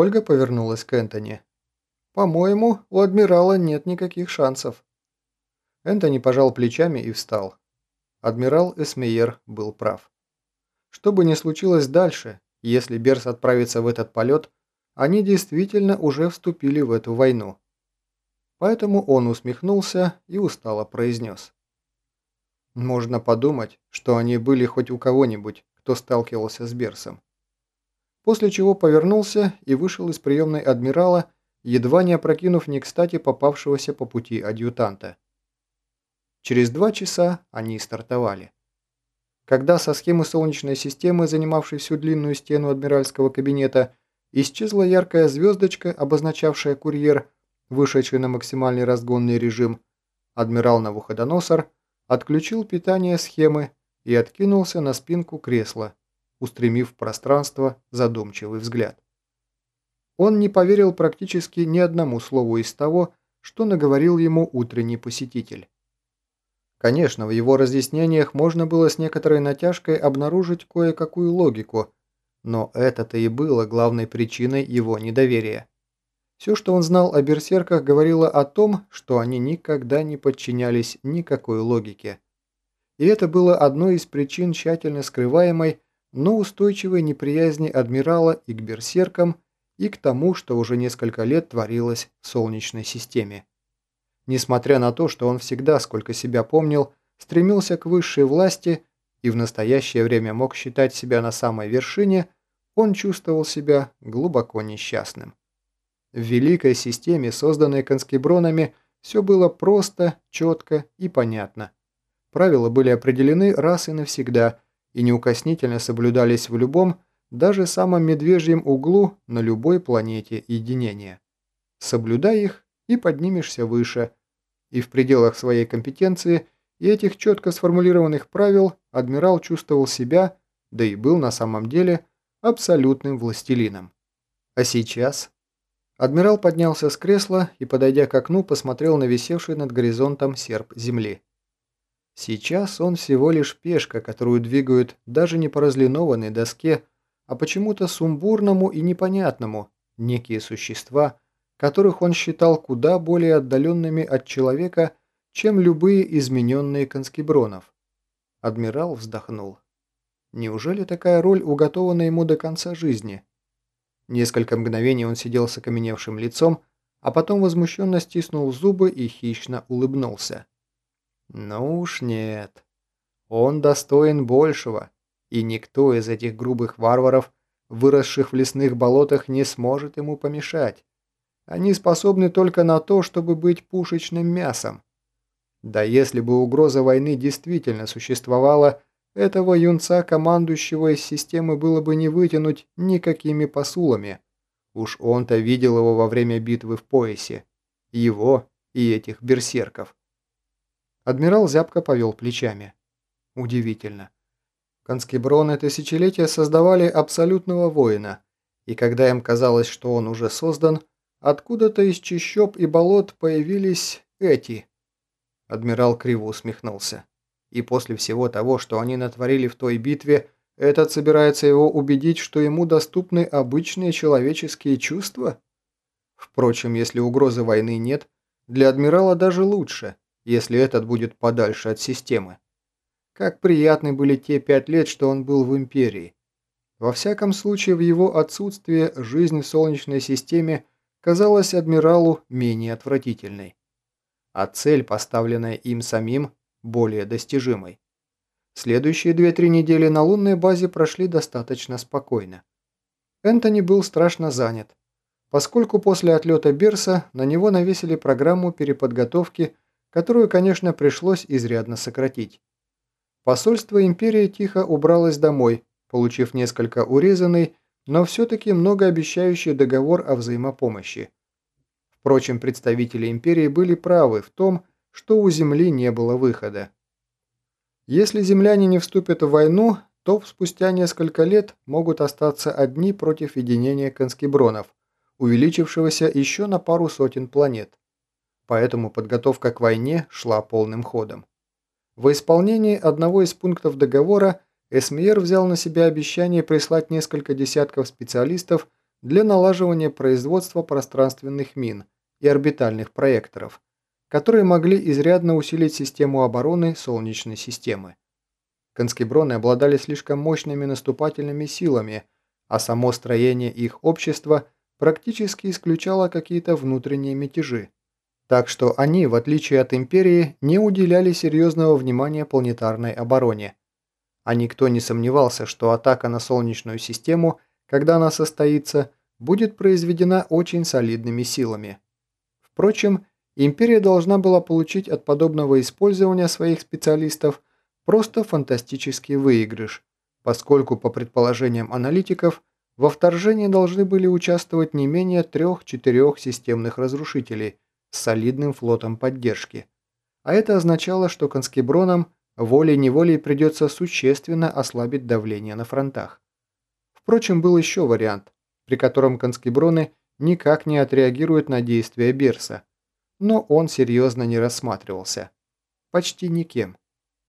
Ольга повернулась к Энтони. «По-моему, у адмирала нет никаких шансов». Энтони пожал плечами и встал. Адмирал Эсмейер был прав. Что бы ни случилось дальше, если Берс отправится в этот полет, они действительно уже вступили в эту войну. Поэтому он усмехнулся и устало произнес. Можно подумать, что они были хоть у кого-нибудь, кто сталкивался с Берсом. После чего повернулся и вышел из приемной адмирала, едва не опрокинув не кстати попавшегося по пути адъютанта. Через два часа они стартовали. Когда со схемы Солнечной системы, занимавшей всю длинную стену адмиральского кабинета, исчезла яркая звездочка, обозначавшая курьер, вышедший на максимальный разгонный режим, адмирал Навуходоносор отключил питание схемы и откинулся на спинку кресла, устремив в пространство задумчивый взгляд. Он не поверил практически ни одному слову из того, что наговорил ему утренний посетитель. Конечно, в его разъяснениях можно было с некоторой натяжкой обнаружить кое-какую логику, но это-то и было главной причиной его недоверия. Все, что он знал о берсерках, говорило о том, что они никогда не подчинялись никакой логике. И это было одной из причин тщательно скрываемой, но устойчивой неприязни адмирала и к берсеркам, и к тому, что уже несколько лет творилось в Солнечной системе. Несмотря на то, что он всегда, сколько себя помнил, стремился к высшей власти и в настоящее время мог считать себя на самой вершине, он чувствовал себя глубоко несчастным. В великой системе, созданной конскебронами, все было просто, четко и понятно. Правила были определены раз и навсегда и неукоснительно соблюдались в любом, даже самом медвежьем углу на любой планете единения. Соблюдай их и поднимешься выше – и в пределах своей компетенции и этих четко сформулированных правил адмирал чувствовал себя, да и был на самом деле, абсолютным властелином. А сейчас? Адмирал поднялся с кресла и, подойдя к окну, посмотрел на висевший над горизонтом серп земли. Сейчас он всего лишь пешка, которую двигают даже не по разлинованной доске, а почему-то сумбурному и непонятному, некие существа – которых он считал куда более отдаленными от человека, чем любые измененные конскебронов. Адмирал вздохнул. Неужели такая роль уготована ему до конца жизни? Несколько мгновений он сидел с окаменевшим лицом, а потом возмущенно стиснул зубы и хищно улыбнулся. Ну уж нет. Он достоин большего, и никто из этих грубых варваров, выросших в лесных болотах, не сможет ему помешать. Они способны только на то, чтобы быть пушечным мясом. Да если бы угроза войны действительно существовала, этого юнца, командующего из системы, было бы не вытянуть никакими посулами. Уж он-то видел его во время битвы в поясе. Его и этих берсерков. Адмирал зябко повел плечами. Удивительно. Конскеброны тысячелетия создавали абсолютного воина, и когда им казалось, что он уже создан, Откуда-то из чащоб и болот появились эти. Адмирал криво усмехнулся. И после всего того, что они натворили в той битве, этот собирается его убедить, что ему доступны обычные человеческие чувства? Впрочем, если угрозы войны нет, для адмирала даже лучше, если этот будет подальше от системы. Как приятны были те пять лет, что он был в Империи. Во всяком случае, в его отсутствие жизнь в Солнечной системе – казалась адмиралу менее отвратительной, а цель, поставленная им самим, более достижимой. Следующие две-три недели на лунной базе прошли достаточно спокойно. Энтони был страшно занят, поскольку после отлета Берса на него навесили программу переподготовки, которую, конечно, пришлось изрядно сократить. Посольство империи тихо убралось домой, получив несколько урезанный но все-таки многообещающий договор о взаимопомощи. Впрочем, представители империи были правы в том, что у Земли не было выхода. Если земляне не вступят в войну, то спустя несколько лет могут остаться одни против единения конскебронов, увеличившегося еще на пару сотен планет. Поэтому подготовка к войне шла полным ходом. В исполнении одного из пунктов договора Эсмиер взял на себя обещание прислать несколько десятков специалистов для налаживания производства пространственных мин и орбитальных проекторов, которые могли изрядно усилить систему обороны Солнечной системы. Конскеброны обладали слишком мощными наступательными силами, а само строение их общества практически исключало какие-то внутренние мятежи. Так что они, в отличие от Империи, не уделяли серьезного внимания планетарной обороне. А никто не сомневался, что атака на Солнечную систему, когда она состоится, будет произведена очень солидными силами. Впрочем, Империя должна была получить от подобного использования своих специалистов просто фантастический выигрыш, поскольку, по предположениям аналитиков, во вторжении должны были участвовать не менее трех-четырех системных разрушителей – с солидным флотом поддержки. А это означало, что конскебронам волей-неволей придется существенно ослабить давление на фронтах. Впрочем, был еще вариант, при котором конскеброны никак не отреагируют на действия Берса, но он серьезно не рассматривался. Почти никем.